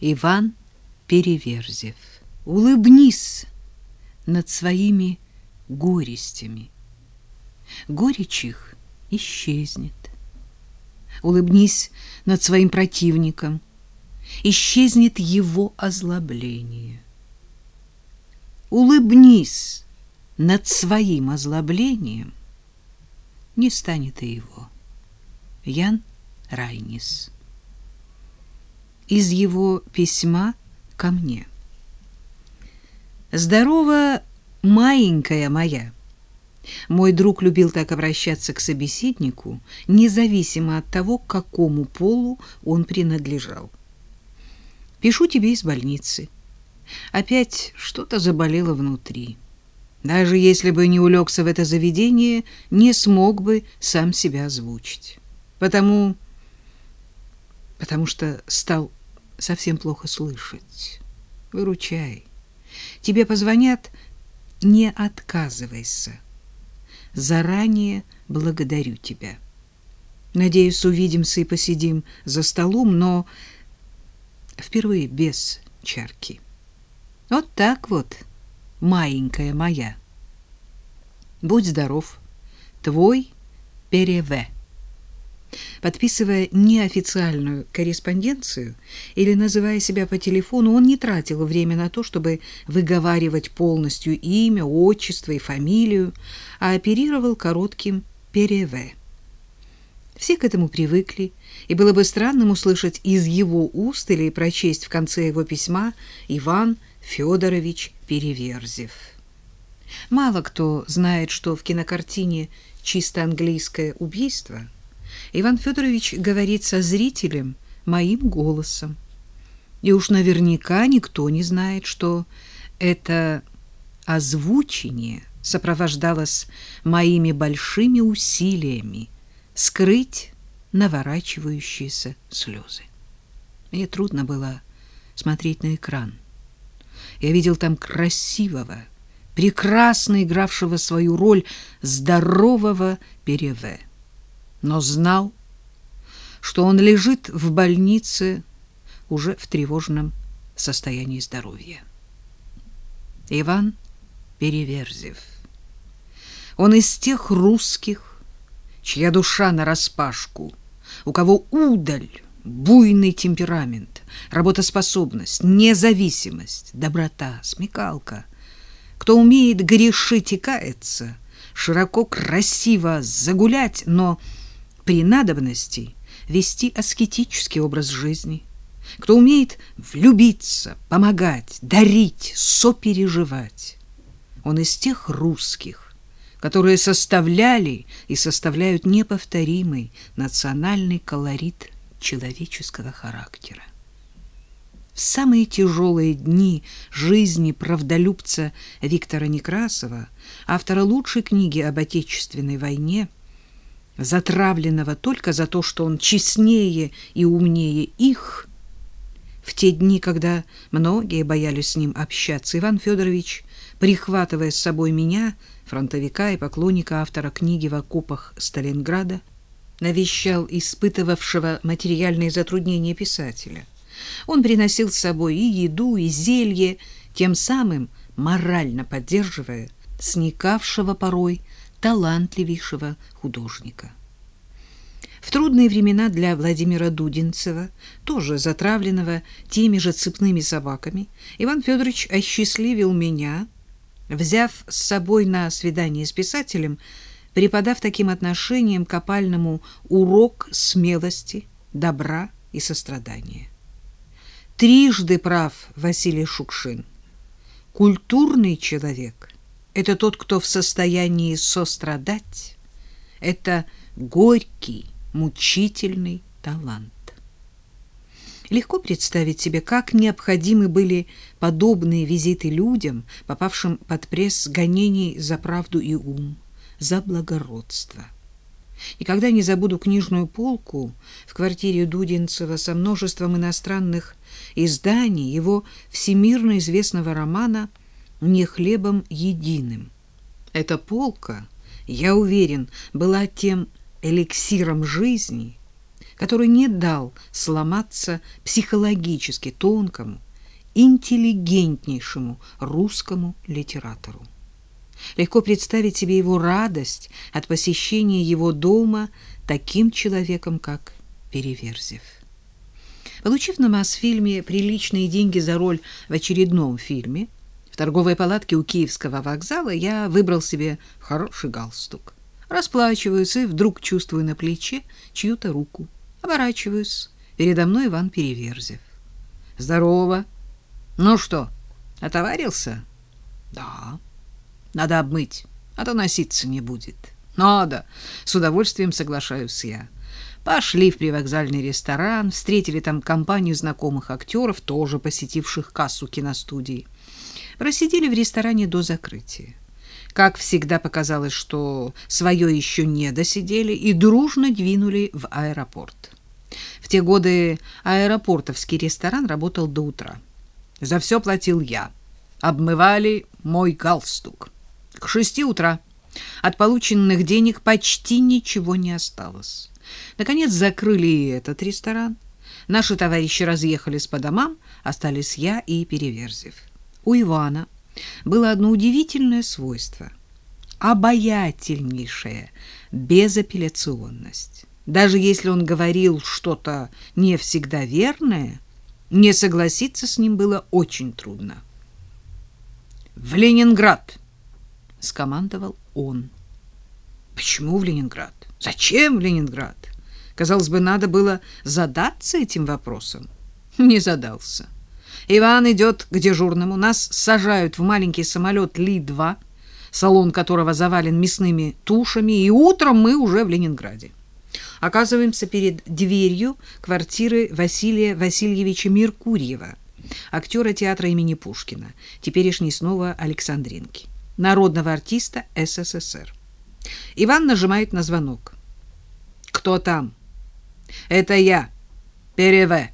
Иван Переверзев. Улыбнись над своими горестями. Горечь их исчезнет. Улыбнись над своим противником. Исчезнет его озлобление. Улыбнись над своим озлоблением. Не станет и его. Ян Райнис из его письма ко мне. «Здорово, маленькая моя!» Мой друг любил так обращаться к собеседнику, независимо от того, к какому полу он принадлежал. «Пишу тебе из больницы. Опять что-то заболело внутри. Даже если бы не улегся в это заведение, не смог бы сам себя озвучить. Потому... потому что стал совсем плохо слышать. Выручай. Тебе позвонят, не отказывайся. Заранее благодарю тебя. Надеюсь, увидимся и посидим за столом, но впервые без чарки. Вот так вот, маленькая моя. Будь здоров. Твой Переве подписывая неофициальную корреспонденцию или называя себя по телефону, он не тратил время на то, чтобы выговаривать полностью имя, отчество и фамилию, а оперировал коротким «переве». Все к этому привыкли, и было бы странным услышать из его уст или прочесть в конце его письма «Иван Федорович Переверзев». Мало кто знает, что в кинокартине «Чисто английское убийство» Иван Федорович говорит со зрителем моим голосом. И уж наверняка никто не знает, что это озвучение сопровождалось моими большими усилиями скрыть наворачивающиеся слезы. Мне трудно было смотреть на экран. Я видел там красивого, прекрасно игравшего свою роль здорового Переве но знал, что он лежит в больнице уже в тревожном состоянии здоровья. Иван Переверзев. Он из тех русских, чья душа нараспашку, у кого удаль, буйный темперамент, работоспособность, независимость, доброта, смекалка, кто умеет грешить и каяться, широко, красиво загулять, но при надобности вести аскетический образ жизни, кто умеет влюбиться, помогать, дарить, сопереживать. Он из тех русских, которые составляли и составляют неповторимый национальный колорит человеческого характера. В самые тяжелые дни жизни правдолюбца Виктора Некрасова, автора лучшей книги об Отечественной войне, затравленного только за то, что он честнее и умнее их, в те дни, когда многие боялись с ним общаться, Иван Федорович, прихватывая с собой меня, фронтовика и поклонника автора книги в окопах Сталинграда, навещал испытывавшего материальные затруднения писателя. Он приносил с собой и еду, и зелье, тем самым морально поддерживая сникавшего порой талантливейшего художника. В трудные времена для Владимира Дудинцева, тоже затравленного теми же цепными собаками, Иван Федорович осчастливил меня, взяв с собой на свидание с писателем, преподав таким отношением к опальному урок смелости, добра и сострадания. Трижды прав Василий Шукшин. Культурный человек — это тот, кто в состоянии сострадать. Это горький, мучительный талант. Легко представить себе, как необходимы были подобные визиты людям, попавшим под пресс гонений за правду и ум, за благородство. Никогда не забуду книжную полку в квартире Дудинцева со множеством иностранных изданий его всемирно известного романа «Не хлебом единым». Эта полка, я уверен, была тем эликсиром жизни, который не дал сломаться психологически тонкому, интеллигентнейшему русскому литератору. Легко представить себе его радость от посещения его дома таким человеком, как Переверзев. Получив на Мосфильме приличные деньги за роль в очередном фильме, торговой палатке у Киевского вокзала я выбрал себе хороший галстук. Расплачиваюсь и вдруг чувствую на плече чью-то руку. Оборачиваюсь. Передо мной Иван Переверзев. «Здорово!» «Ну что, отоварился?» «Да». «Надо обмыть, а то носиться не будет». «Надо!» — с удовольствием соглашаюсь я. Пошли в привокзальный ресторан, встретили там компанию знакомых актеров, тоже посетивших кассу киностудии. Просидели в ресторане до закрытия. Как всегда показалось, что свое еще не досидели и дружно двинули в аэропорт. В те годы аэропортовский ресторан работал до утра. За все платил я. Обмывали мой галстук. К шести утра от полученных денег почти ничего не осталось. Наконец закрыли и этот ресторан. Наши товарищи разъехались по домам, остались я и Переверзев. У Ивана было одно удивительное свойство — обаятельнейшая безапелляционность. Даже если он говорил что-то не всегда верное, не согласиться с ним было очень трудно. «В Ленинград!» — скомандовал он. «Почему в Ленинград? Зачем в Ленинград?» Казалось бы, надо было задаться этим вопросом. Не задался. Иван идет к дежурному. Нас сажают в маленький самолет Ли-2, салон которого завален мясными тушами, и утром мы уже в Ленинграде. Оказываемся перед дверью квартиры Василия Васильевича Меркурьева, актера театра имени Пушкина, теперешней снова Александринки, народного артиста СССР. Иван нажимает на звонок. «Кто там?» Это я, Переве.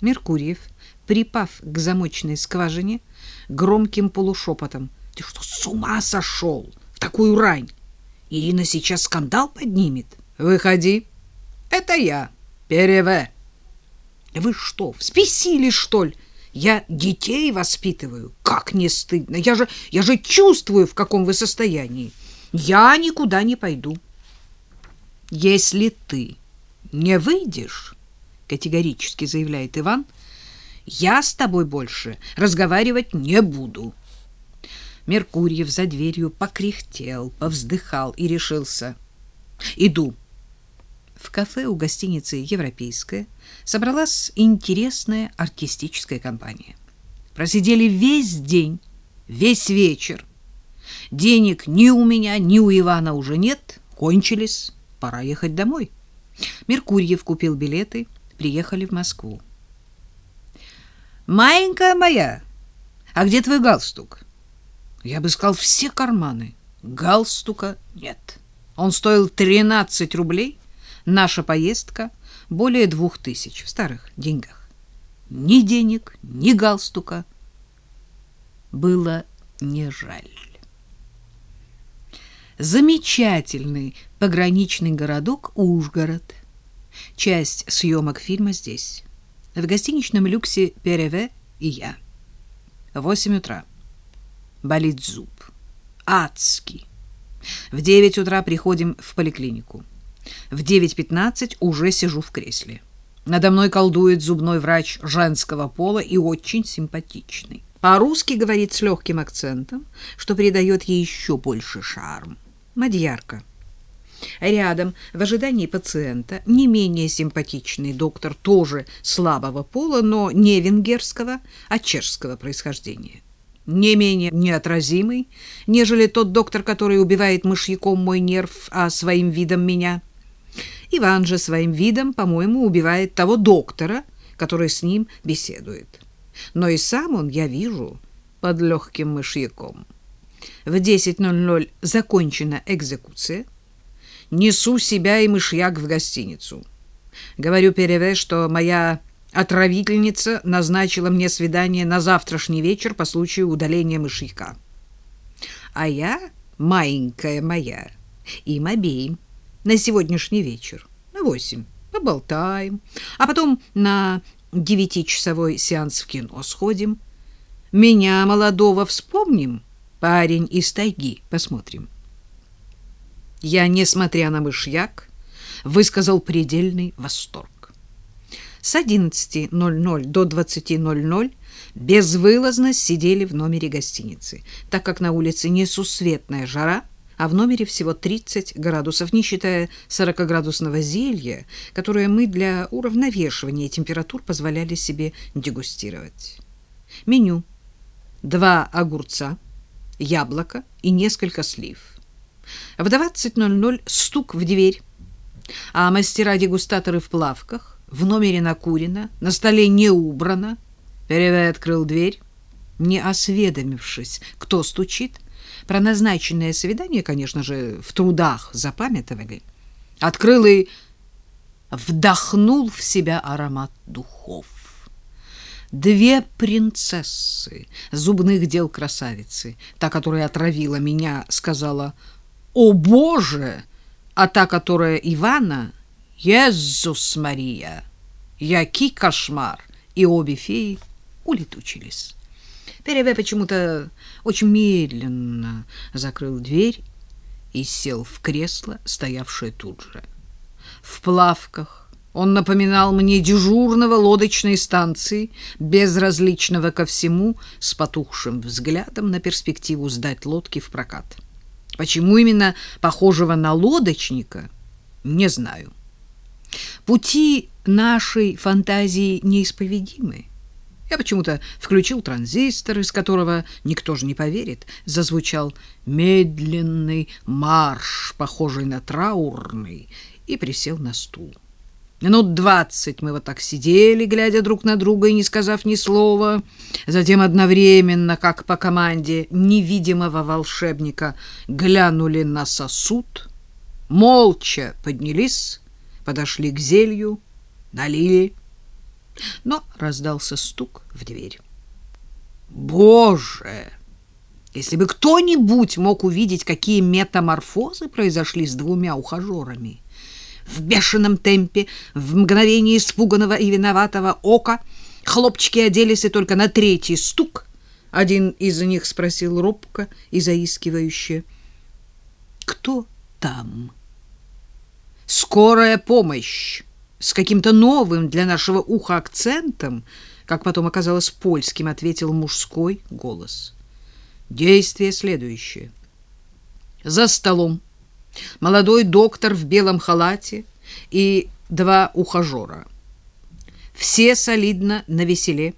Меркурьев, припав к замочной скважине, громким полушепотом. Ты что, с ума сошел? В такую рань? Ирина сейчас скандал поднимет. Выходи. Это я, Переве. Вы что, вспесили, что ли? Я детей воспитываю. Как не стыдно. Я же, я же чувствую, в каком вы состоянии. Я никуда не пойду. Если ты не выйдешь, категорически заявляет Иван. Я с тобой больше разговаривать не буду. Меркурьев за дверью покряхтел, повздыхал и решился. Иду. В кафе у гостиницы Европейская собралась интересная артистическая компания. Просидели весь день, весь вечер. Денег ни у меня, ни у Ивана уже нет, кончились, пора ехать домой. Меркурьев купил билеты, приехали в Москву. «Маленькая моя, а где твой галстук?» Я бы сказал, все карманы. Галстука нет. Он стоил 13 рублей. Наша поездка более двух тысяч в старых деньгах. Ни денег, ни галстука. Было не жаль. Замечательный пограничный городок Ужгород. Часть съемок фильма здесь. В гостиничном люксе Переве и я. Восемь утра. Болит зуб. Адский. В девять утра приходим в поликлинику. В девять пятнадцать уже сижу в кресле. Надо мной колдует зубной врач женского пола и очень симпатичный. По-русски говорит с легким акцентом, что придает ей еще больше шарм. Мадьярка. Рядом, в ожидании пациента, не менее симпатичный доктор тоже слабого пола, но не венгерского, а чешского происхождения. Не менее неотразимый, нежели тот доктор, который убивает мышьяком мой нерв, а своим видом меня. Иван же своим видом, по-моему, убивает того доктора, который с ним беседует. Но и сам он, я вижу, под легким мышьяком. В 10.00 закончена экзекуция. Несу себя и мышьяк в гостиницу. Говорю Переве, что моя отравительница назначила мне свидание на завтрашний вечер по случаю удаления мышьяка. А я, маленькая моя, им обеим на сегодняшний вечер, на восемь, поболтаем, а потом на девятичасовой сеанс в кино сходим. Меня молодого вспомним, парень из тайги, посмотрим. Я, несмотря на мышьяк, высказал предельный восторг. С 11.00 до 20.00 безвылазно сидели в номере гостиницы, так как на улице несусветная жара, а в номере всего 30 градусов, не считая 40-градусного зелья, которое мы для уравновешивания температур позволяли себе дегустировать. Меню. Два огурца, яблоко и несколько слив. В 20.00 стук в дверь, а мастера-дегустаторы в плавках, в номере накурено, на столе не убрано. Перевей открыл дверь, не осведомившись, кто стучит. Про назначенное свидание, конечно же, в трудах запамятовали. Открыл и вдохнул в себя аромат духов. Две принцессы, зубных дел красавицы, та, которая отравила меня, сказала «О, Боже!» а та, которая Ивана, Иисус Мария, який кошмар, и обе феи улетучились. Переве почему-то очень медленно закрыл дверь и сел в кресло, стоявшее тут же. В плавках он напоминал мне дежурного лодочной станции, безразличного ко всему, с потухшим взглядом на перспективу сдать лодки в прокат. Почему именно похожего на лодочника, не знаю. Пути нашей фантазии неисповедимы. Я почему-то включил транзистор, из которого никто же не поверит. Зазвучал медленный марш, похожий на траурный, и присел на стул. Минут двадцать мы вот так сидели, глядя друг на друга и не сказав ни слова. Затем одновременно, как по команде невидимого волшебника, глянули на сосуд, молча поднялись, подошли к зелью, налили. Но раздался стук в дверь. Боже! Если бы кто-нибудь мог увидеть, какие метаморфозы произошли с двумя ухажерами! В бешеном темпе, в мгновение испуганного и виноватого ока. Хлопчики оделись и только на третий стук. Один из них спросил робко и заискивающе. «Кто там?» «Скорая помощь!» С каким-то новым для нашего уха акцентом, как потом оказалось польским, ответил мужской голос. Действие следующее. За столом молодой доктор в белом халате и два ухажера. Все солидно на веселе.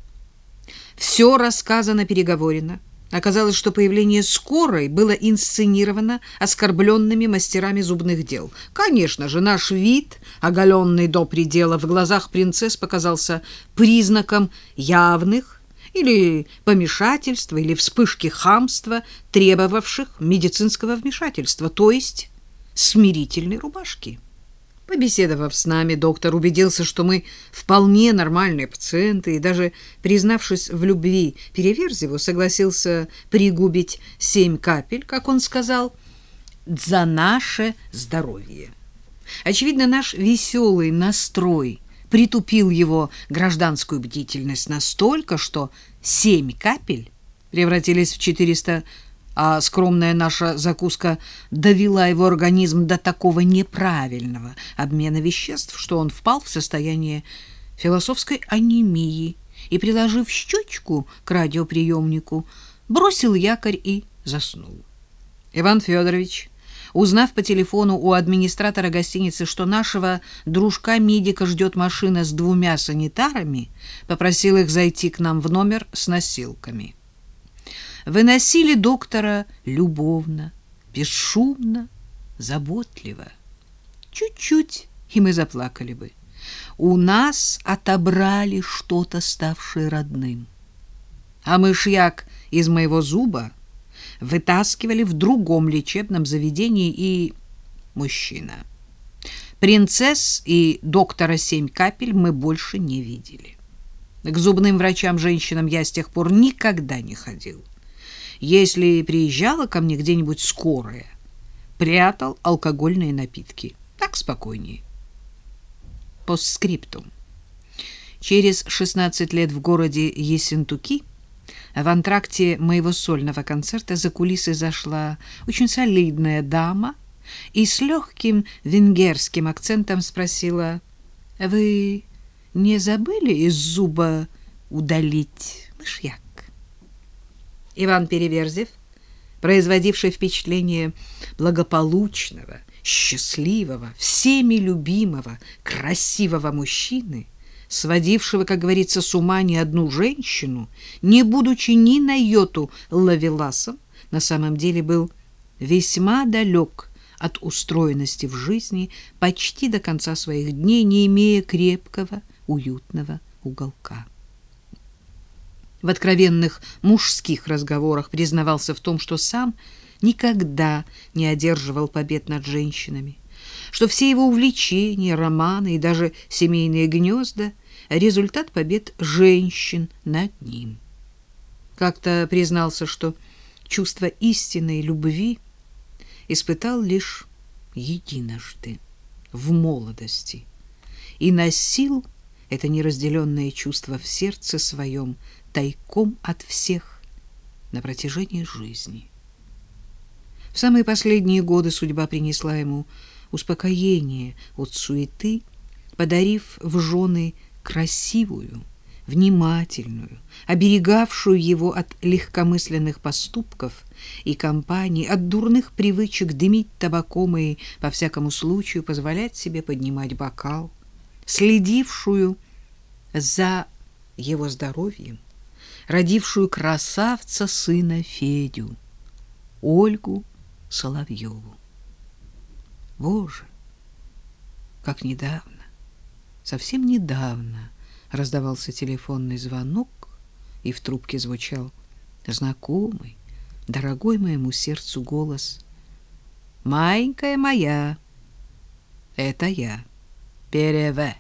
Все рассказано, переговорено. Оказалось, что появление скорой было инсценировано оскорбленными мастерами зубных дел. Конечно же, наш вид, оголенный до предела, в глазах принцесс показался признаком явных или помешательства, или вспышки хамства, требовавших медицинского вмешательства, то есть смирительной рубашки. Побеседовав с нами, доктор убедился, что мы вполне нормальные пациенты, и даже признавшись в любви Переверзеву, согласился пригубить семь капель, как он сказал, за наше здоровье. Очевидно, наш веселый настрой притупил его гражданскую бдительность настолько, что семь капель превратились в четыреста а скромная наша закуска довела его организм до такого неправильного обмена веществ, что он впал в состояние философской анемии и, приложив щечку к радиоприемнику, бросил якорь и заснул. Иван Федорович, узнав по телефону у администратора гостиницы, что нашего дружка-медика ждет машина с двумя санитарами, попросил их зайти к нам в номер с носилками выносили доктора любовно, бесшумно, заботливо. Чуть-чуть, и мы заплакали бы. У нас отобрали что-то, ставшее родным. А мышьяк из моего зуба вытаскивали в другом лечебном заведении и мужчина. Принцесс и доктора семь капель мы больше не видели. К зубным врачам-женщинам я с тех пор никогда не ходил если приезжала ко мне где-нибудь скорая, прятал алкогольные напитки. Так спокойнее. постскриптум. Через 16 лет в городе Ессентуки в антракте моего сольного концерта за кулисы зашла очень солидная дама и с легким венгерским акцентом спросила, «Вы не забыли из зуба удалить мышьяк?» Иван Переверзев, производивший впечатление благополучного, счастливого, всеми любимого, красивого мужчины, сводившего, как говорится, с ума не одну женщину, не будучи ни на йоту лавеласом, на самом деле был весьма далек от устроенности в жизни почти до конца своих дней, не имея крепкого, уютного уголка. В откровенных мужских разговорах признавался в том, что сам никогда не одерживал побед над женщинами, что все его увлечения, романы и даже семейные гнезда — результат побед женщин над ним. Как-то признался, что чувство истинной любви испытал лишь единожды, в молодости, и носил это неразделенное чувство в сердце своем тайком от всех на протяжении жизни. В самые последние годы судьба принесла ему успокоение от суеты, подарив в жены красивую, внимательную, оберегавшую его от легкомысленных поступков и компаний, от дурных привычек дымить табаком и по всякому случаю позволять себе поднимать бокал, следившую за его здоровьем, родившую красавца сына Федю, Ольгу Соловьеву. Боже, как недавно, совсем недавно раздавался телефонный звонок, и в трубке звучал знакомый, дорогой моему сердцу голос. «Маленькая моя, это я, Переве».